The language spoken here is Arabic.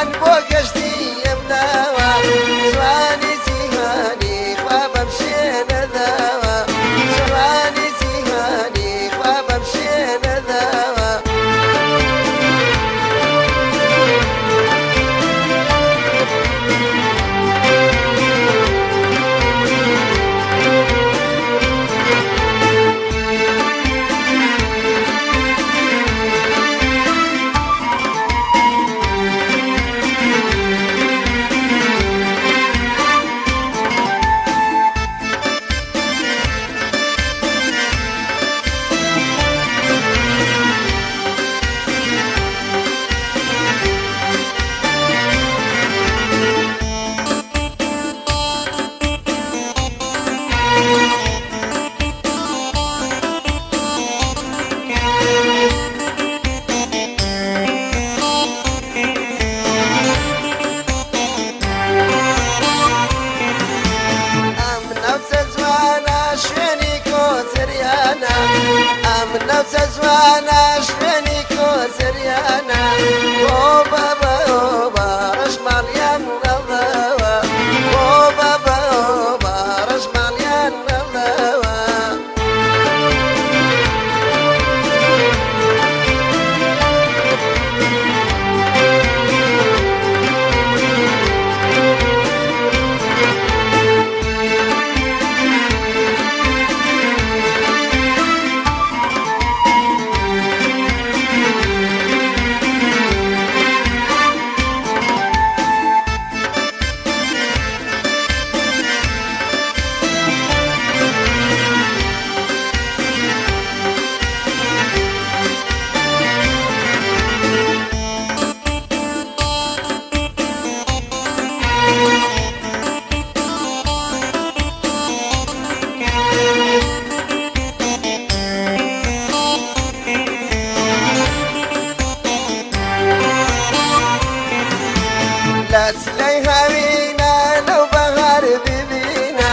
and forget. نفس زوانا لا لو ببينا